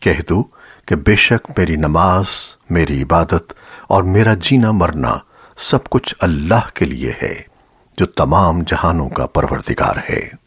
کہہ دو کہ بے شک میری نماز، میری عبادت اور میرا جینا مرنا سب کچھ اللہ کے لیے ہے، جو تمام جہانوں کا پروردگار ہے۔